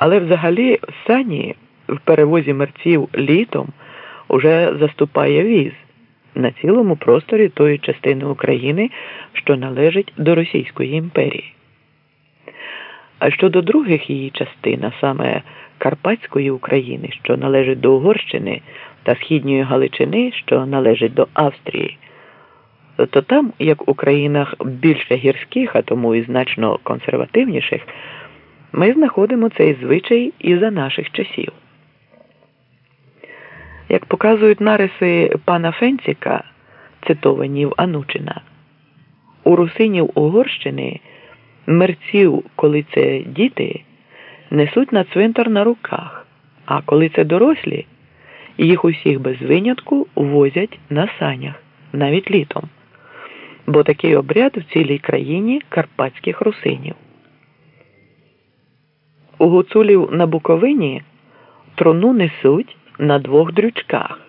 Але взагалі сані в перевозі мерців літом уже заступає віз на цілому просторі тої частини України, що належить до Російської імперії. А щодо других її частин, а саме Карпатської України, що належить до Угорщини, та Східньої Галичини, що належить до Австрії, то там, як у країнах більше гірських, а тому і значно консервативніших, ми знаходимо цей звичай і за наших часів. Як показують нариси пана Фенціка, цитовані в Анучина, у русинів Угорщини мерців, коли це діти, несуть на цвинтар на руках, а коли це дорослі, їх усіх без винятку возять на санях, навіть літом. Бо такий обряд в цілій країні карпатських русинів. У гуцулів на Буковині трону несуть на двох дрючках,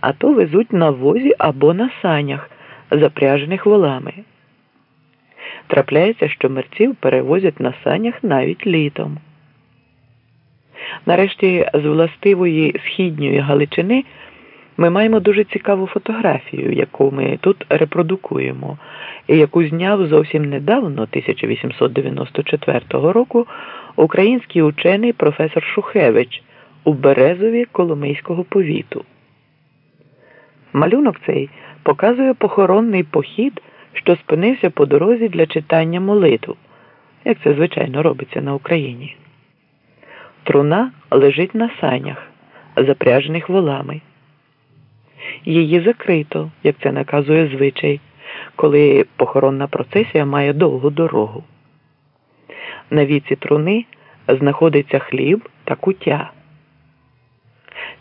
а то везуть на возі або на санях, запряжених волами. Трапляється, що мерців перевозять на санях навіть літом. Нарешті з властивої східньої Галичини ми маємо дуже цікаву фотографію, яку ми тут репродукуємо, і яку зняв зовсім недавно, 1894 року, український учений професор Шухевич у Березові Коломийського повіту. Малюнок цей показує похоронний похід, що спинився по дорозі для читання молитв, як це звичайно робиться на Україні. Труна лежить на санях, запряжених волами. Її закрито, як це наказує звичай, коли похоронна процесія має довгу дорогу. На віці труни знаходиться хліб та куття.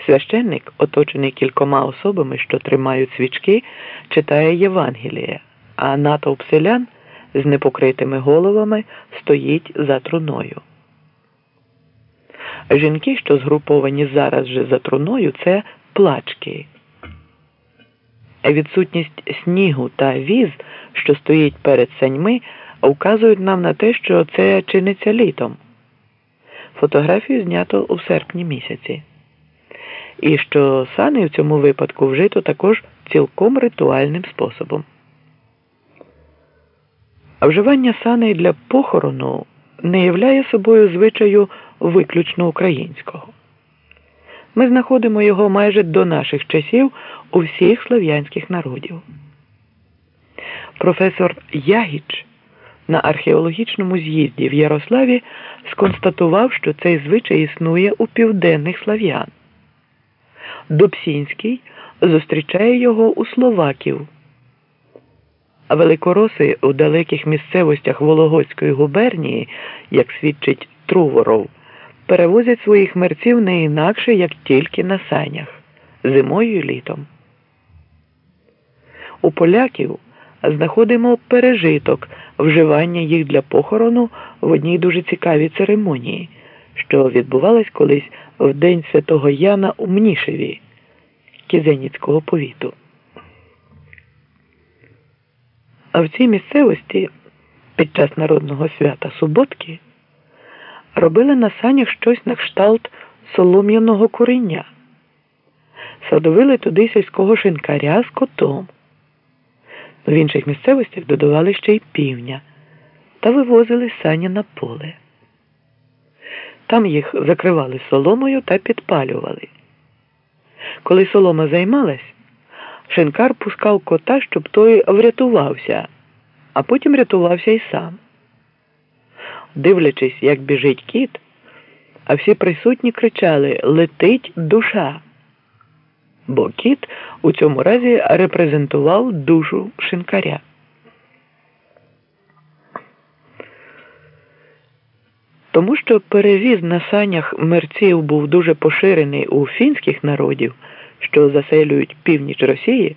Священник, оточений кількома особами, що тримають свічки, читає Євангеліє, а натовп селян з непокритими головами стоїть за труною. Жінки, що згруповані зараз же за труною, це плачки. Відсутність снігу та віз, що стоїть перед саньми, вказують нам на те, що це чиниться літом. Фотографію знято у серпні місяці. І що сани в цьому випадку вжито також цілком ритуальним способом. А вживання саней для похорону не являє собою звичаю виключно українського. Ми знаходимо його майже до наших часів у всіх слов'янських народів. Професор Ягіч на археологічному з'їзді в Ярославі сконстатував, що цей звичай існує у південних слав'ян. Добсінський зустрічає його у словаків. А великороси у далеких місцевостях Вологодської губернії, як свідчить Труворов, перевозять своїх мерців не інакше, як тільки на санях, зимою і літом. У поляків знаходимо пережиток вживання їх для похорону в одній дуже цікавій церемонії, що відбувалась колись в День Святого Яна у Мнішеві Кізеніцького повіту. А в цій місцевості під час народного свята Суботки робили на санях щось на кшталт солом'яного курення, садовили туди сільського шинкаря з котом. В інших місцевостях додавали ще й півня та вивозили сані на поле. Там їх закривали соломою та підпалювали. Коли солома займалась, шинкар пускав кота, щоб той врятувався, а потім рятувався й сам. Дивлячись, як біжить кіт, а всі присутні кричали Летить душа. Бо кіт у цьому разі репрезентував душу шинкаря. Тому що перевіз на санях мерців був дуже поширений у фінських народів, що заселюють північ Росії,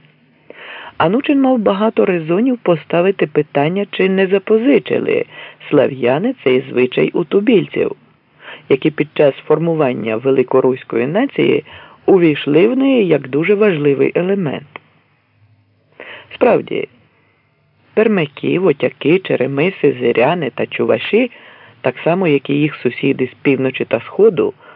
Анучин мав багато резонів поставити питання, чи не запозичили слав'яни цей звичай у тубільців, які під час формування великоруської нації увійшли в неї як дуже важливий елемент. Справді, пермяки, вотяки, черемиси, зиряни та чуваші так само, як і їх сусіди з півночі та сходу.